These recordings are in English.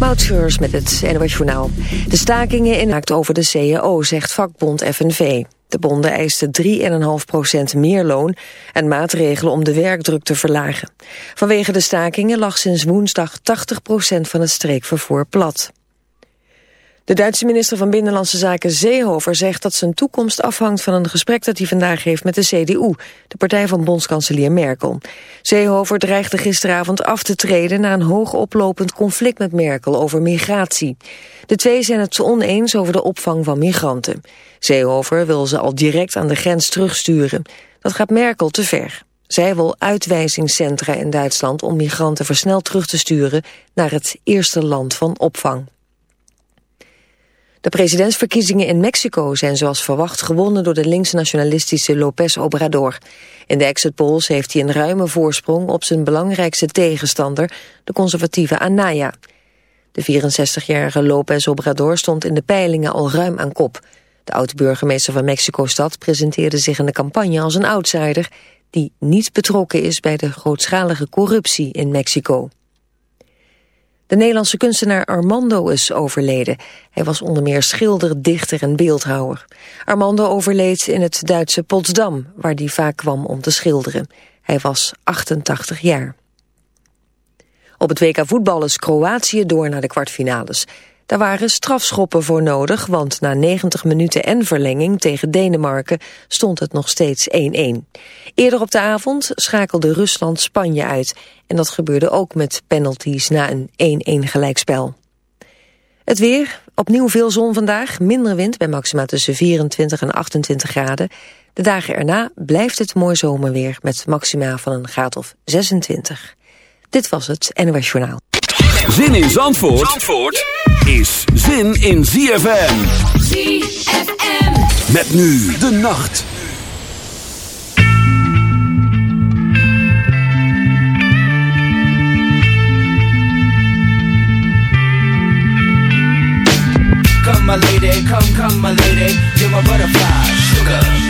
Moutscheurs met het NOS Journaal. De stakingen inhaakt over de CAO, zegt vakbond FNV. De bonden eisten 3,5% meer loon en maatregelen om de werkdruk te verlagen. Vanwege de stakingen lag sinds woensdag 80% van het streekvervoer plat. De Duitse minister van Binnenlandse Zaken Seehofer zegt dat zijn toekomst afhangt van een gesprek dat hij vandaag heeft met de CDU, de partij van bondskanselier Merkel. Seehofer dreigde gisteravond af te treden na een hoog oplopend conflict met Merkel over migratie. De twee zijn het oneens over de opvang van migranten. Seehofer wil ze al direct aan de grens terugsturen. Dat gaat Merkel te ver. Zij wil uitwijzingscentra in Duitsland om migranten versneld terug te sturen naar het eerste land van opvang. De presidentsverkiezingen in Mexico zijn zoals verwacht gewonnen door de linksnationalistische López Obrador. In de exit polls heeft hij een ruime voorsprong op zijn belangrijkste tegenstander, de conservatieve Anaya. De 64-jarige López Obrador stond in de peilingen al ruim aan kop. De oud-burgemeester van Mexico-stad presenteerde zich in de campagne als een outsider... die niet betrokken is bij de grootschalige corruptie in Mexico. De Nederlandse kunstenaar Armando is overleden. Hij was onder meer schilder, dichter en beeldhouwer. Armando overleed in het Duitse Potsdam, waar hij vaak kwam om te schilderen. Hij was 88 jaar. Op het WK voetbal is Kroatië door naar de kwartfinales. Daar waren strafschoppen voor nodig, want na 90 minuten en verlenging tegen Denemarken stond het nog steeds 1-1. Eerder op de avond schakelde Rusland Spanje uit en dat gebeurde ook met penalties na een 1-1 gelijkspel. Het weer, opnieuw veel zon vandaag, minder wind bij maxima tussen 24 en 28 graden. De dagen erna blijft het mooi zomerweer met maxima van een graad of 26. Dit was het NOS Journaal. Zin in Zandvoort, Zandvoort is zin in ZFM. ZFM. Met nu de nacht. Come my lady, come, come my lady, you're my butterfly, sugar,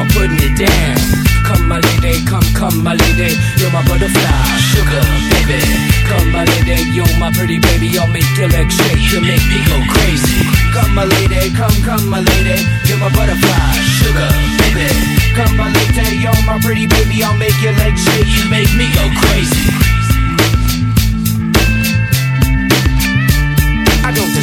I'm putting it down. Come, my lady, come, come, my lady, you're my butterfly, sugar, baby. Come, my lady, you're my pretty baby, I'll make your legs shake, you make me go crazy. Come, my lady, come, come, my lady, you're my butterfly, sugar, baby. Come, my lady, you're my pretty baby, I'll make your legs shake, you make me go crazy.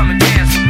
Come and dance. with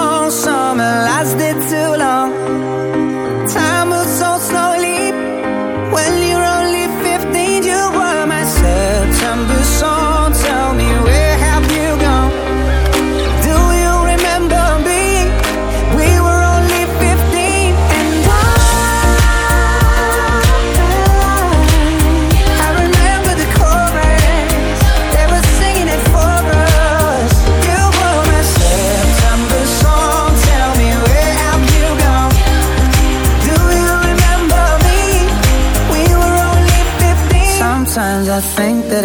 as they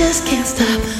just can't stop.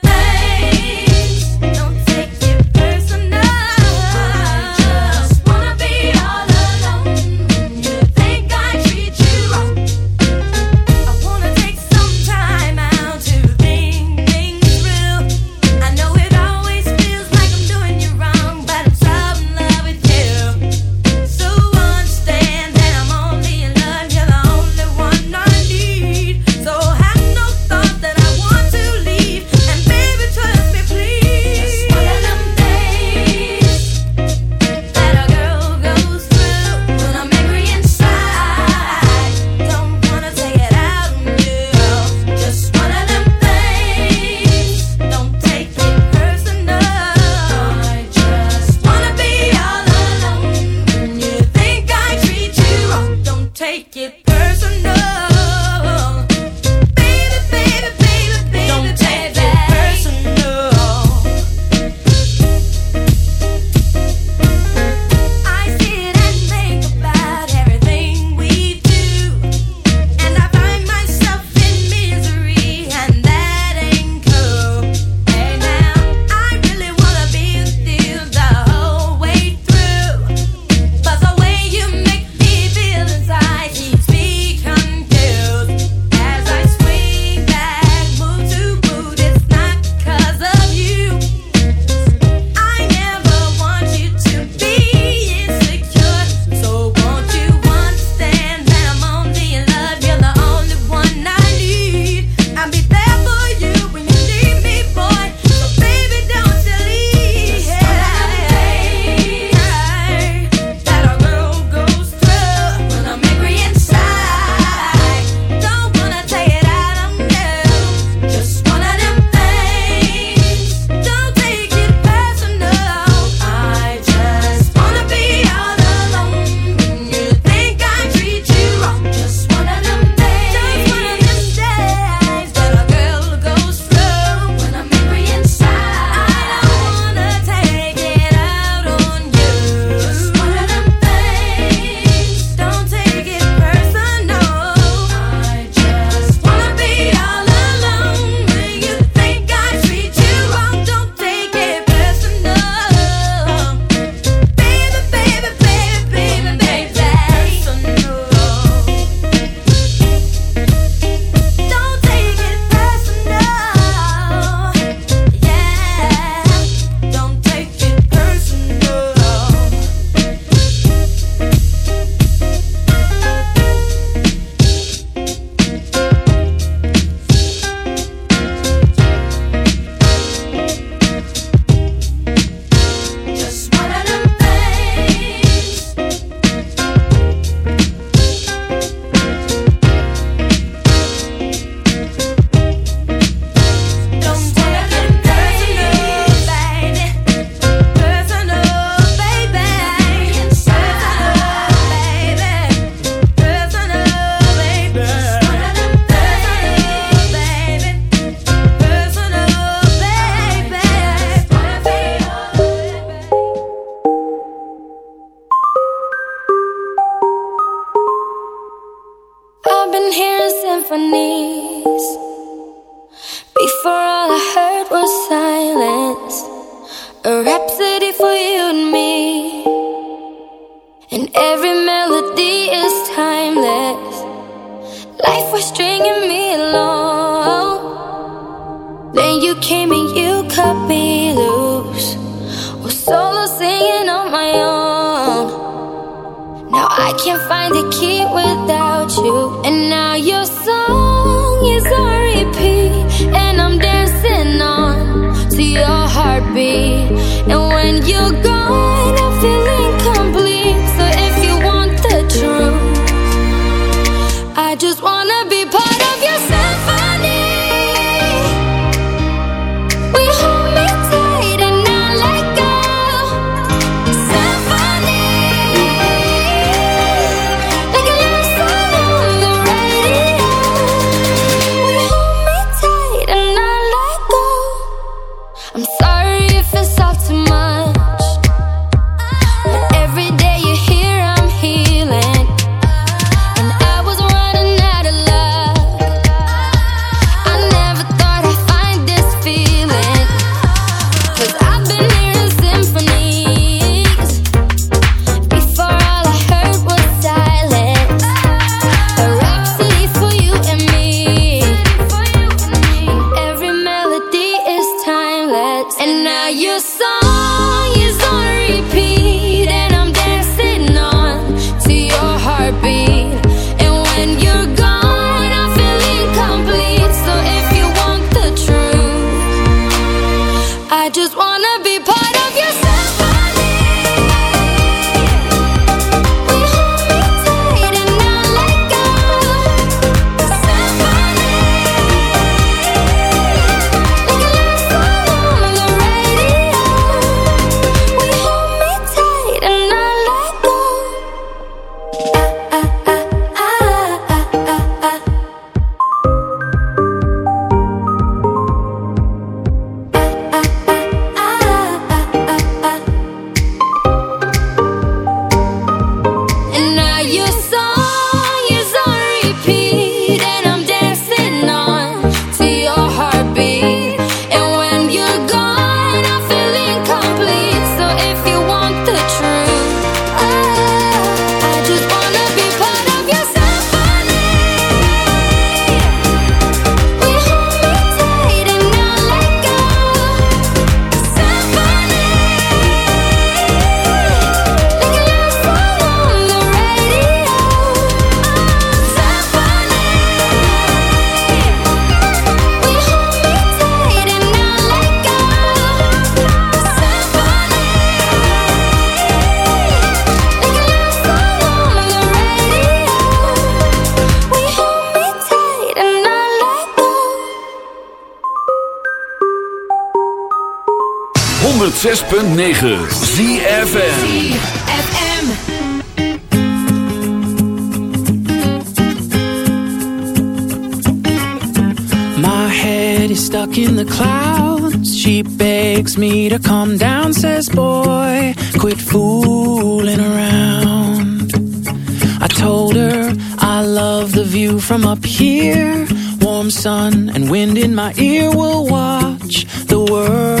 106.9 ZFM stuck in the clouds. She begs me to calm down Says boy, quit fooling around. I told her I love the view from up here. Warm sun and wind in my ear We'll watch the world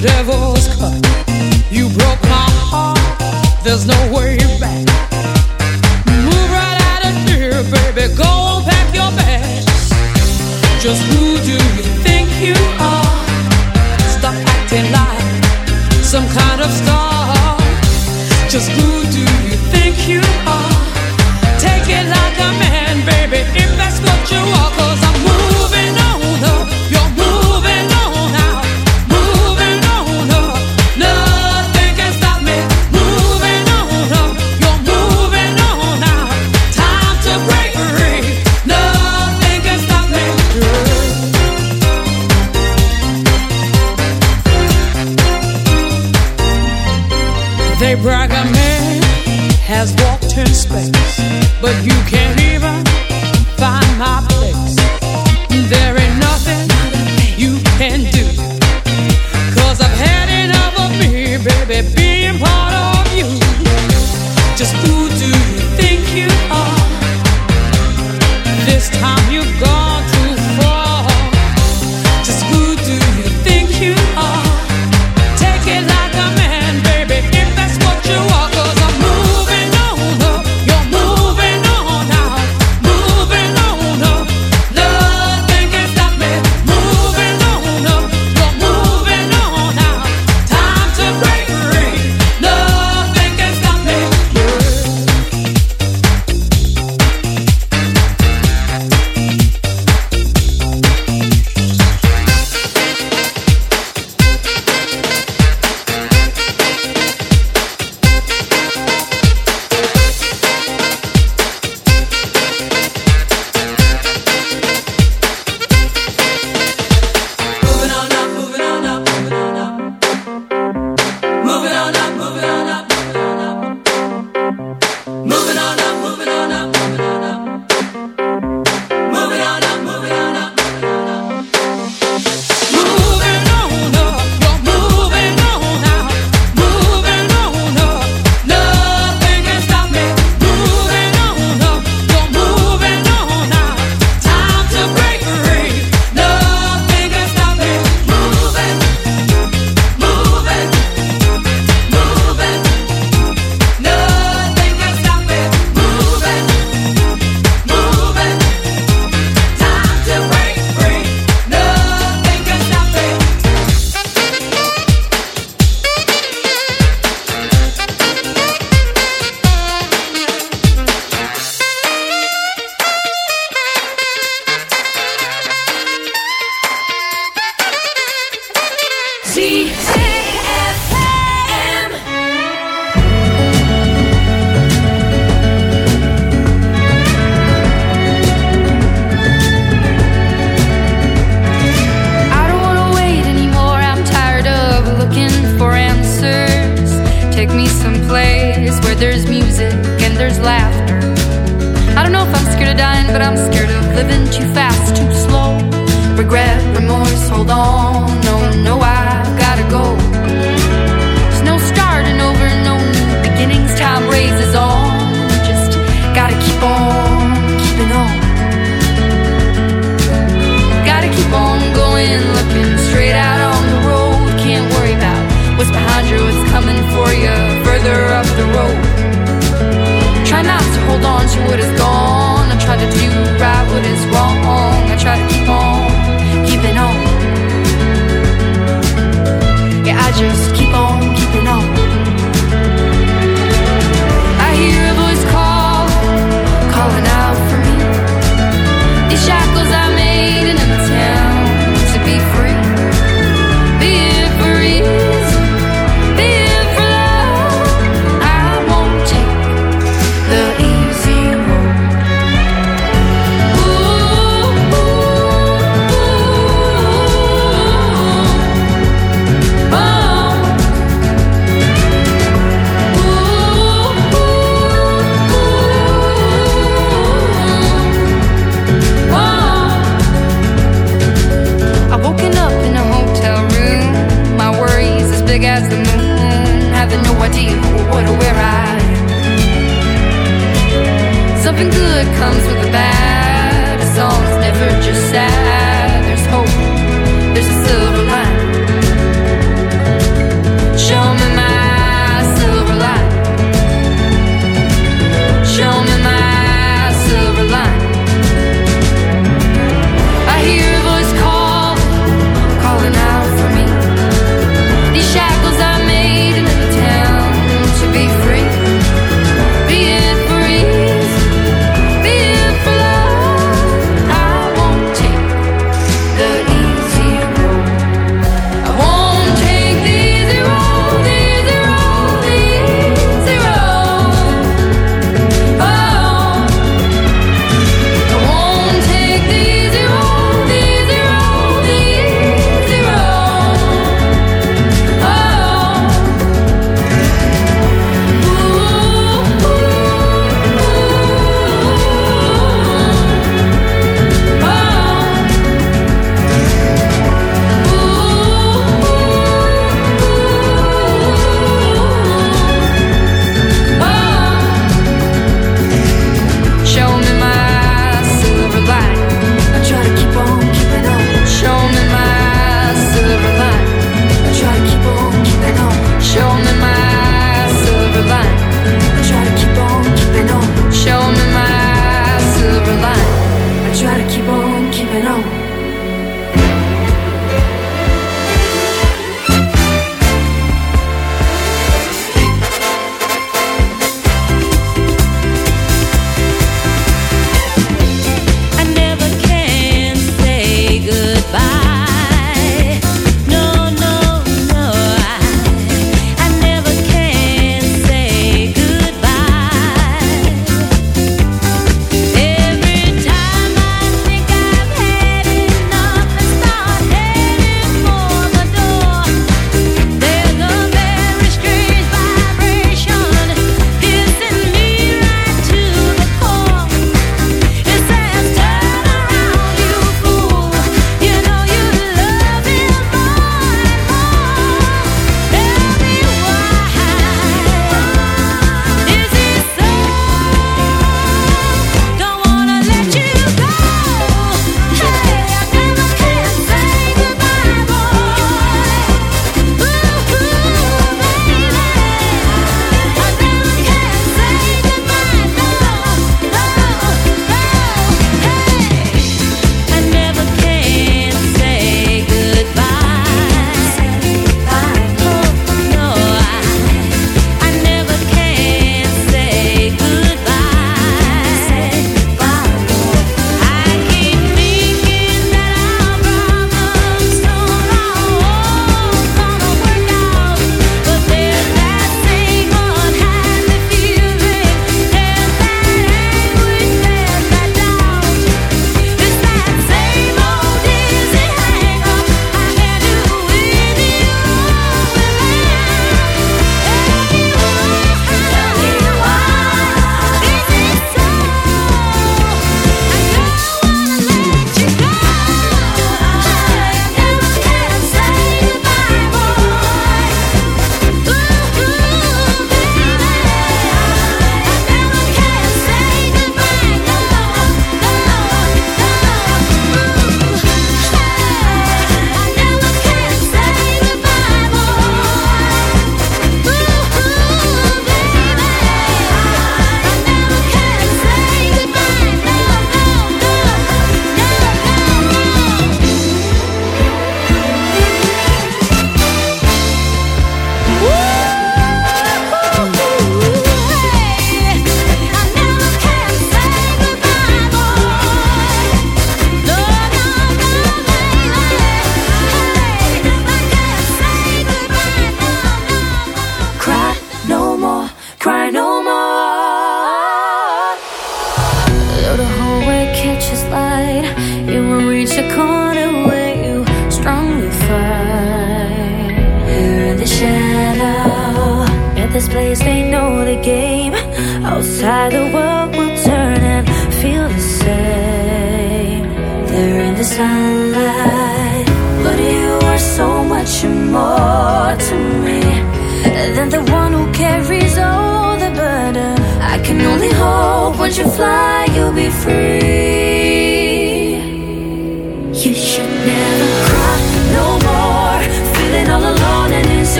devil. what a we're. Something good comes with the bad. A song's never just sad.